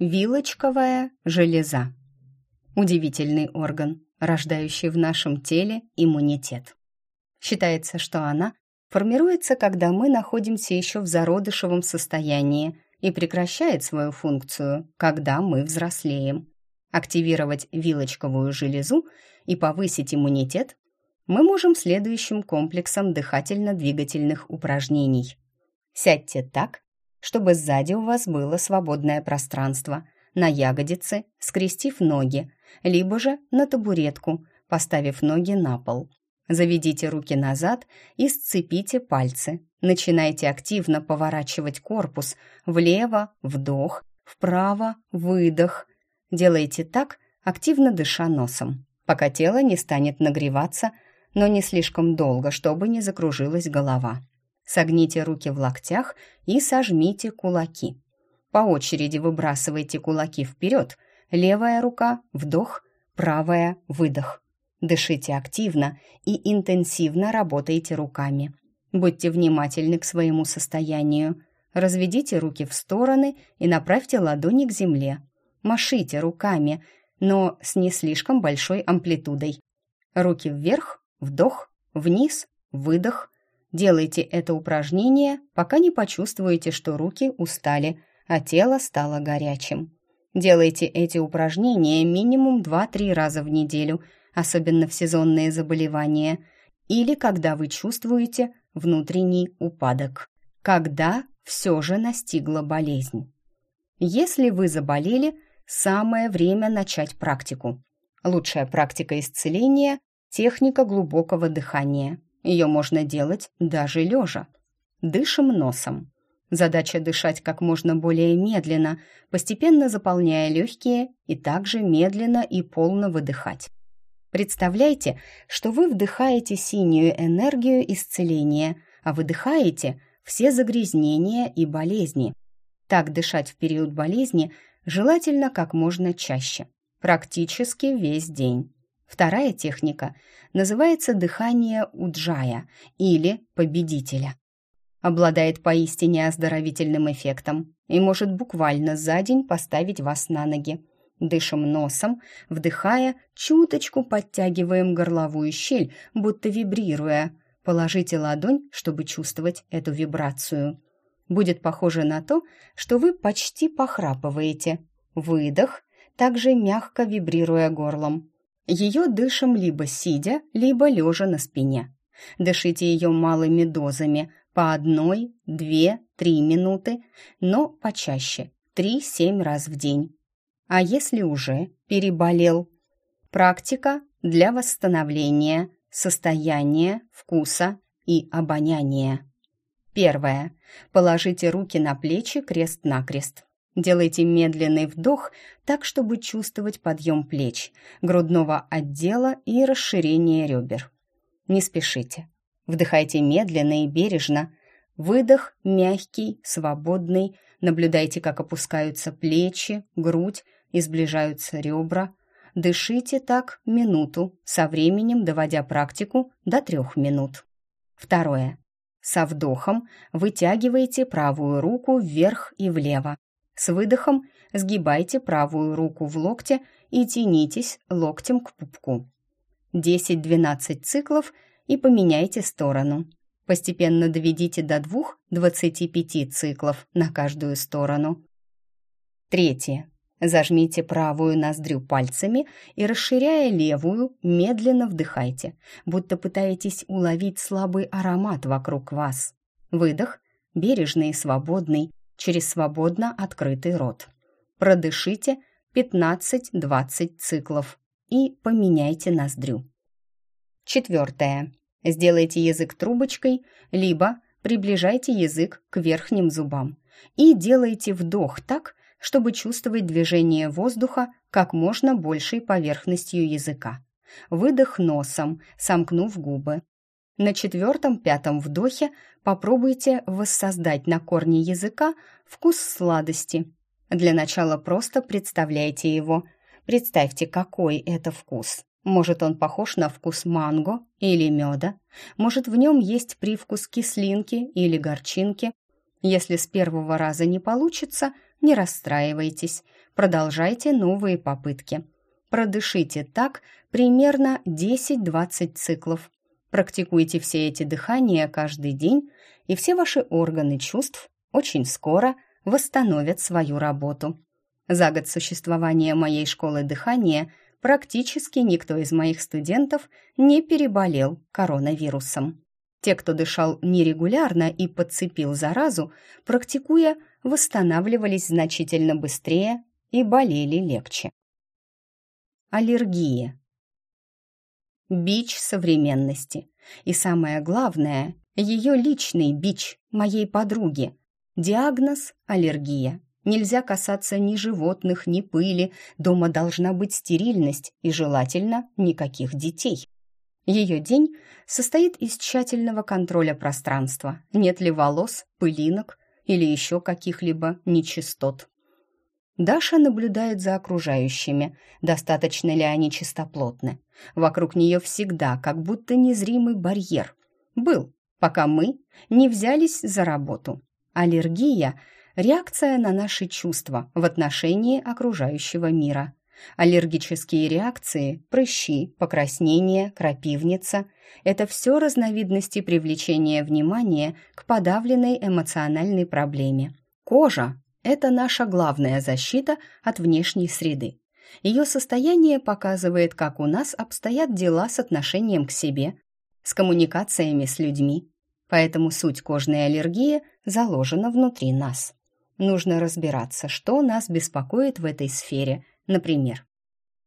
Вилочковая железа. Удивительный орган, рождающий в нашем теле иммунитет. Считается, что она формируется, когда мы находимся еще в зародышевом состоянии и прекращает свою функцию, когда мы взрослеем. Активировать вилочковую железу и повысить иммунитет мы можем следующим комплексом дыхательно-двигательных упражнений. Сядьте так, чтобы сзади у вас было свободное пространство, на ягодицы, скрестив ноги, либо же на табуретку, поставив ноги на пол. Заведите руки назад и сцепите пальцы. Начинайте активно поворачивать корпус влево, вдох, вправо, выдох. Делайте так, активно дыша носом, пока тело не станет нагреваться, но не слишком долго, чтобы не закружилась голова. Согните руки в локтях и сожмите кулаки. По очереди выбрасывайте кулаки вперед. Левая рука – вдох, правая – выдох. Дышите активно и интенсивно работайте руками. Будьте внимательны к своему состоянию. Разведите руки в стороны и направьте ладони к земле. Машите руками, но с не слишком большой амплитудой. Руки вверх, вдох, вниз, выдох, Делайте это упражнение, пока не почувствуете, что руки устали, а тело стало горячим. Делайте эти упражнения минимум 2-3 раза в неделю, особенно в сезонные заболевания, или когда вы чувствуете внутренний упадок, когда все же настигла болезнь. Если вы заболели, самое время начать практику. Лучшая практика исцеления – техника глубокого дыхания – ее можно делать даже лежа. Дышим носом. Задача дышать как можно более медленно, постепенно заполняя легкие и также медленно и полно выдыхать. Представляйте, что вы вдыхаете синюю энергию исцеления, а выдыхаете все загрязнения и болезни. Так дышать в период болезни желательно как можно чаще, практически весь день. Вторая техника называется дыхание уджая или победителя. Обладает поистине оздоровительным эффектом и может буквально за день поставить вас на ноги. Дышим носом, вдыхая, чуточку подтягиваем горловую щель, будто вибрируя. Положите ладонь, чтобы чувствовать эту вибрацию. Будет похоже на то, что вы почти похрапываете. Выдох, также мягко вибрируя горлом. Ее дышим либо сидя, либо лежа на спине. Дышите ее малыми дозами, по одной, две, три минуты, но почаще, три-семь раз в день. А если уже переболел? Практика для восстановления состояния, вкуса и обоняния. Первое. Положите руки на плечи крест-накрест. Делайте медленный вдох так, чтобы чувствовать подъем плеч, грудного отдела и расширение ребер. Не спешите. Вдыхайте медленно и бережно. Выдох мягкий, свободный. Наблюдайте, как опускаются плечи, грудь и сближаются ребра. Дышите так минуту, со временем доводя практику до трех минут. Второе. Со вдохом вытягивайте правую руку вверх и влево. С выдохом сгибайте правую руку в локте и тянитесь локтем к пупку. 10-12 циклов и поменяйте сторону. Постепенно доведите до 2-25 циклов на каждую сторону. Третье. Зажмите правую ноздрю пальцами и, расширяя левую, медленно вдыхайте, будто пытаетесь уловить слабый аромат вокруг вас. Выдох, бережный и свободный, через свободно открытый рот. Продышите 15-20 циклов и поменяйте ноздрю. Четвертое. Сделайте язык трубочкой, либо приближайте язык к верхним зубам и делайте вдох так, чтобы чувствовать движение воздуха как можно большей поверхностью языка. Выдох носом, сомкнув губы. На четвертом-пятом вдохе попробуйте воссоздать на корне языка вкус сладости. Для начала просто представляйте его. Представьте, какой это вкус. Может, он похож на вкус манго или меда. Может, в нем есть привкус кислинки или горчинки. Если с первого раза не получится, не расстраивайтесь, продолжайте новые попытки. Продышите так примерно 10-20 циклов. Практикуйте все эти дыхания каждый день, и все ваши органы чувств очень скоро восстановят свою работу. За год существования моей школы дыхания практически никто из моих студентов не переболел коронавирусом. Те, кто дышал нерегулярно и подцепил заразу, практикуя, восстанавливались значительно быстрее и болели легче. Аллергия. Бич современности. И самое главное, ее личный бич моей подруги. Диагноз – аллергия. Нельзя касаться ни животных, ни пыли. Дома должна быть стерильность и, желательно, никаких детей. Ее день состоит из тщательного контроля пространства. Нет ли волос, пылинок или еще каких-либо нечистот. Даша наблюдает за окружающими, достаточно ли они чистоплотны. Вокруг нее всегда как будто незримый барьер. Был, пока мы не взялись за работу. Аллергия – реакция на наши чувства в отношении окружающего мира. Аллергические реакции – прыщи, покраснение, крапивница – это все разновидности привлечения внимания к подавленной эмоциональной проблеме. Кожа – это наша главная защита от внешней среды. Ее состояние показывает, как у нас обстоят дела с отношением к себе, с коммуникациями с людьми, Поэтому суть кожной аллергии заложена внутри нас. Нужно разбираться, что нас беспокоит в этой сфере. Например,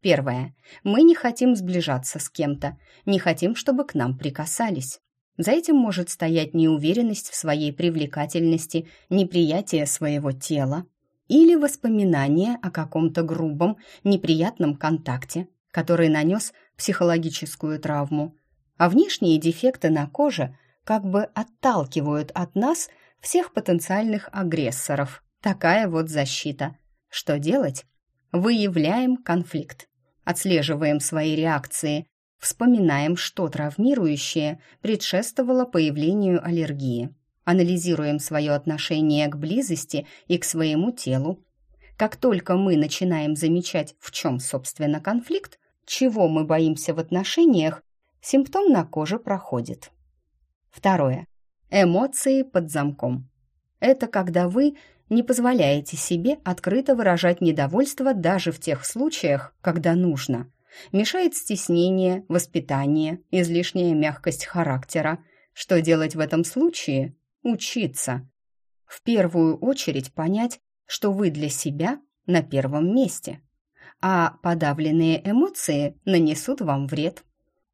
первое. Мы не хотим сближаться с кем-то, не хотим, чтобы к нам прикасались. За этим может стоять неуверенность в своей привлекательности, неприятие своего тела или воспоминание о каком-то грубом, неприятном контакте, который нанес психологическую травму. А внешние дефекты на коже как бы отталкивают от нас всех потенциальных агрессоров. Такая вот защита. Что делать? Выявляем конфликт, отслеживаем свои реакции, вспоминаем, что травмирующее предшествовало появлению аллергии, анализируем свое отношение к близости и к своему телу. Как только мы начинаем замечать, в чем, собственно, конфликт, чего мы боимся в отношениях, симптом на коже проходит. Второе. Эмоции под замком. Это когда вы не позволяете себе открыто выражать недовольство даже в тех случаях, когда нужно. Мешает стеснение, воспитание, излишняя мягкость характера. Что делать в этом случае? Учиться. В первую очередь понять, что вы для себя на первом месте, а подавленные эмоции нанесут вам вред.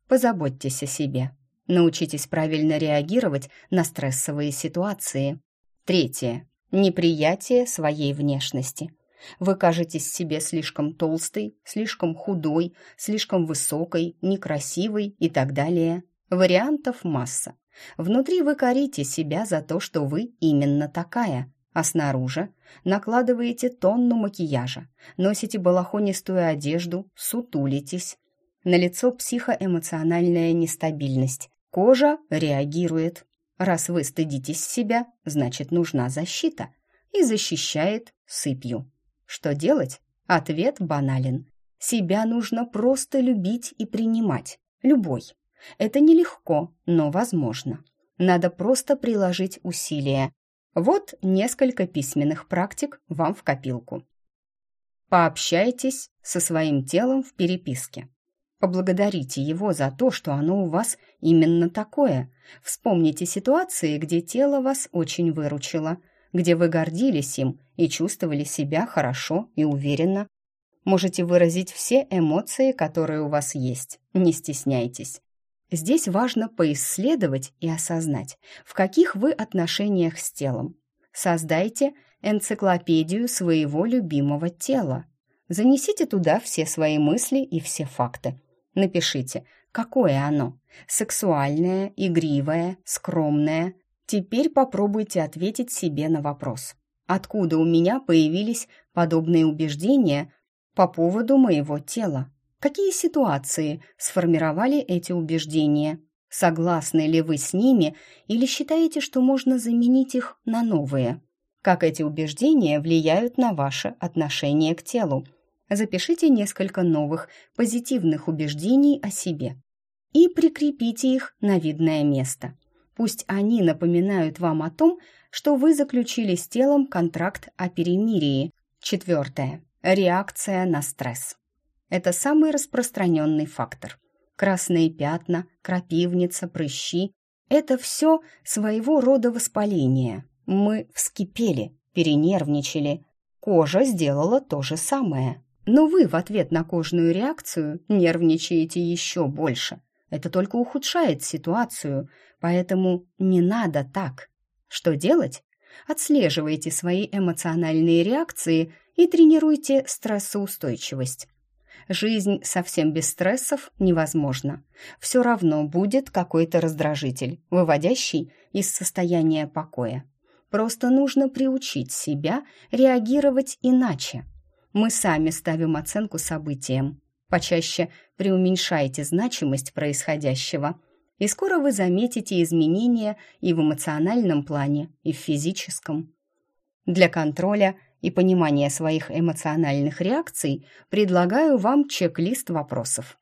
Позаботьтесь о себе. Научитесь правильно реагировать на стрессовые ситуации. Третье. Неприятие своей внешности. Вы кажетесь себе слишком толстой, слишком худой, слишком высокой, некрасивой и так далее. Вариантов масса. Внутри вы корите себя за то, что вы именно такая, а снаружи накладываете тонну макияжа, носите балахонистую одежду, сутулитесь. На лицо психоэмоциональная нестабильность, Кожа реагирует. Раз вы стыдитесь себя, значит, нужна защита. И защищает сыпью. Что делать? Ответ банален. Себя нужно просто любить и принимать. Любой. Это нелегко, но возможно. Надо просто приложить усилия. Вот несколько письменных практик вам в копилку. Пообщайтесь со своим телом в переписке. Поблагодарите его за то, что оно у вас именно такое. Вспомните ситуации, где тело вас очень выручило, где вы гордились им и чувствовали себя хорошо и уверенно. Можете выразить все эмоции, которые у вас есть. Не стесняйтесь. Здесь важно поисследовать и осознать, в каких вы отношениях с телом. Создайте энциклопедию своего любимого тела. Занесите туда все свои мысли и все факты – Напишите, какое оно? Сексуальное, игривое, скромное? Теперь попробуйте ответить себе на вопрос. Откуда у меня появились подобные убеждения по поводу моего тела? Какие ситуации сформировали эти убеждения? Согласны ли вы с ними или считаете, что можно заменить их на новые? как эти убеждения влияют на ваше отношение к телу. Запишите несколько новых позитивных убеждений о себе и прикрепите их на видное место. Пусть они напоминают вам о том, что вы заключили с телом контракт о перемирии. Четвертое. Реакция на стресс. Это самый распространенный фактор. Красные пятна, крапивница, прыщи – это все своего рода воспаление. Мы вскипели, перенервничали. Кожа сделала то же самое. Но вы в ответ на кожную реакцию нервничаете еще больше. Это только ухудшает ситуацию, поэтому не надо так. Что делать? Отслеживайте свои эмоциональные реакции и тренируйте стрессоустойчивость. Жизнь совсем без стрессов невозможна. Все равно будет какой-то раздражитель, выводящий из состояния покоя. Просто нужно приучить себя реагировать иначе. Мы сами ставим оценку событиям. Почаще преуменьшайте значимость происходящего, и скоро вы заметите изменения и в эмоциональном плане, и в физическом. Для контроля и понимания своих эмоциональных реакций предлагаю вам чек-лист вопросов.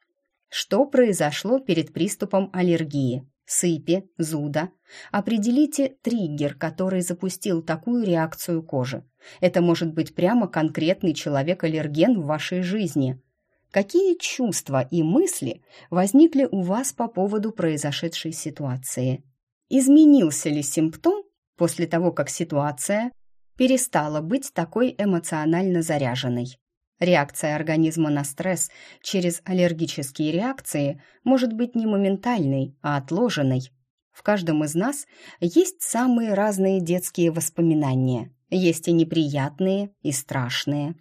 Что произошло перед приступом аллергии? Сыпи, зуда. Определите триггер, который запустил такую реакцию кожи. Это может быть прямо конкретный человек-аллерген в вашей жизни – Какие чувства и мысли возникли у вас по поводу произошедшей ситуации? Изменился ли симптом после того, как ситуация перестала быть такой эмоционально заряженной? Реакция организма на стресс через аллергические реакции может быть не моментальной, а отложенной. В каждом из нас есть самые разные детские воспоминания, есть и неприятные, и страшные.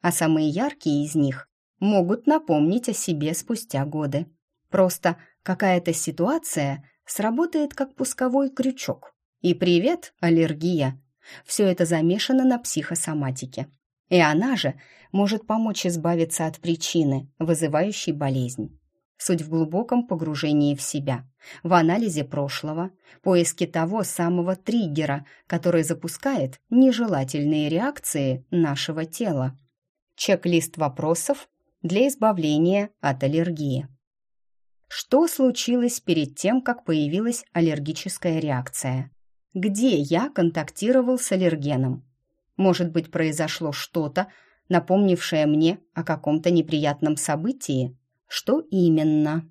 А самые яркие из них могут напомнить о себе спустя годы. Просто какая-то ситуация сработает как пусковой крючок. И привет, аллергия. Все это замешано на психосоматике. И она же может помочь избавиться от причины, вызывающей болезнь. Суть в глубоком погружении в себя, в анализе прошлого, поиске того самого триггера, который запускает нежелательные реакции нашего тела. Чек-лист вопросов для избавления от аллергии. Что случилось перед тем, как появилась аллергическая реакция? Где я контактировал с аллергеном? Может быть, произошло что-то, напомнившее мне о каком-то неприятном событии? Что именно?